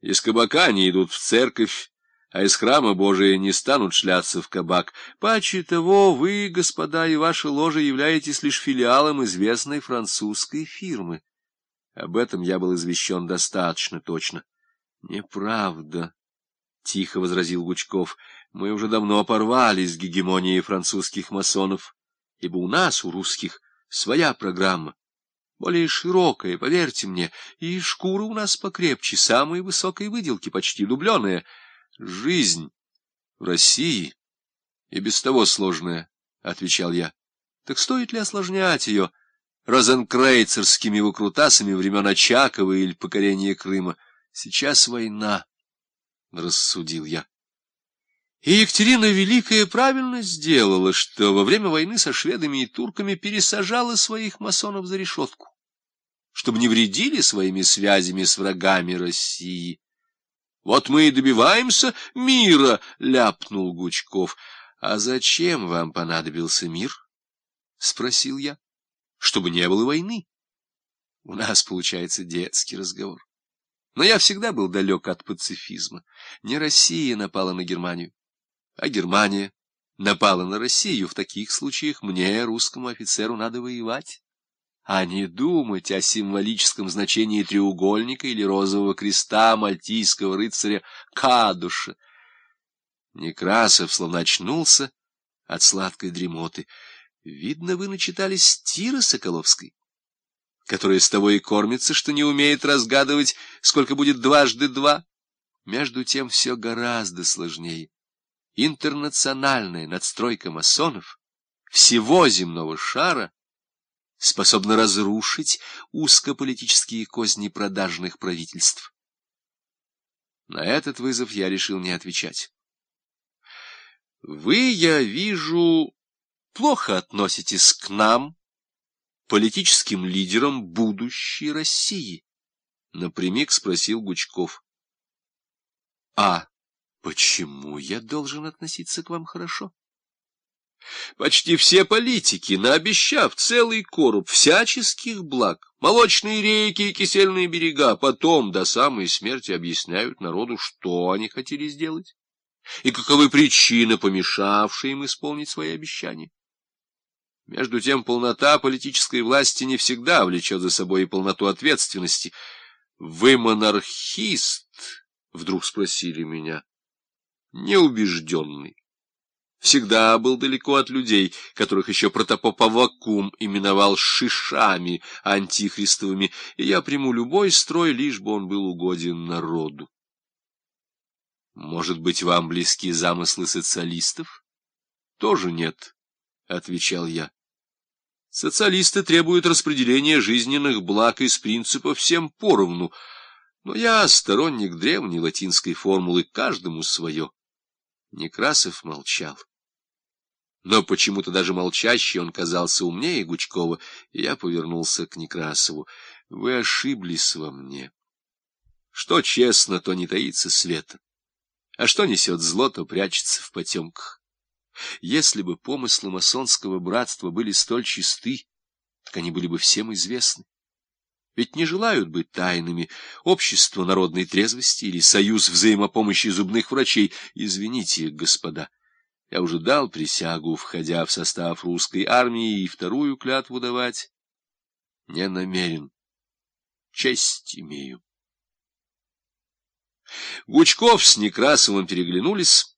Из кабака они идут в церковь, а из храма Божия не станут шляться в кабак. Паче того, вы, господа, и ваша ложа являетесь лишь филиалом известной французской фирмы. Об этом я был извещен достаточно точно. — Неправда, — тихо возразил Гучков. — Мы уже давно порвались с гегемонией французских масонов, ибо у нас, у русских, своя программа более широкая, поверьте мне, и шкура у нас покрепче, самой высокой выделки, почти дубленая. Жизнь в России и без того сложная, — отвечал я. Так стоит ли осложнять ее розенкрейцерскими выкрутасами времен Очакова или покорения Крыма? Сейчас война, — рассудил я. И Екатерина Великая правильно сделала, что во время войны со шведами и турками пересажала своих масонов за решетку чтобы не вредили своими связями с врагами России. — Вот мы и добиваемся мира, — ляпнул Гучков. — А зачем вам понадобился мир? — спросил я. — Чтобы не было войны. У нас получается детский разговор. Но я всегда был далек от пацифизма. Не Россия напала на Германию, а Германия напала на Россию. В таких случаях мне, русскому офицеру, надо воевать а не думать о символическом значении треугольника или розового креста мальтийского рыцаря Кадуша. Некрасов словно очнулся от сладкой дремоты. Видно, вы начитались стира Соколовской, которая с того и кормится, что не умеет разгадывать, сколько будет дважды два. Между тем все гораздо сложнее. Интернациональная надстройка масонов всего земного шара — способна разрушить узкополитические козни продажных правительств. На этот вызов я решил не отвечать. Вы, я вижу, плохо относитесь к нам, политическим лидерам будущей России, напрямик спросил Гучков. А почему я должен относиться к вам хорошо? Почти все политики, наобещав целый короб всяческих благ, молочные реки и кисельные берега, потом до самой смерти объясняют народу, что они хотели сделать и каковы причины, помешавшие им исполнить свои обещания. Между тем, полнота политической власти не всегда влечет за собой и полноту ответственности. «Вы монархист?» — вдруг спросили меня. «Неубежденный» всегда был далеко от людей, которых еще протопоп Авакум именовал шишами антихристовыми, и я приму любой строй, лишь бы он был угоден народу. Может быть, вам близки замыслы социалистов? Тоже нет, — отвечал я. Социалисты требуют распределения жизненных благ из принципа всем поровну, но я сторонник древней латинской формулы «каждому свое». Некрасов молчал. Но почему-то даже молчащий он казался умнее Гучкова, и я повернулся к Некрасову. Вы ошиблись во мне. Что честно, то не таится света, а что несет зло, то прячется в потемках. Если бы помыслы масонского братства были столь чисты, так они были бы всем известны. Ведь не желают быть тайными общество народной трезвости или союз взаимопомощи зубных врачей. Извините, господа. Я уже дал присягу, входя в состав русской армии, и вторую клятву давать не намерен. Честь имею. Гучков с Некрасовым переглянулись.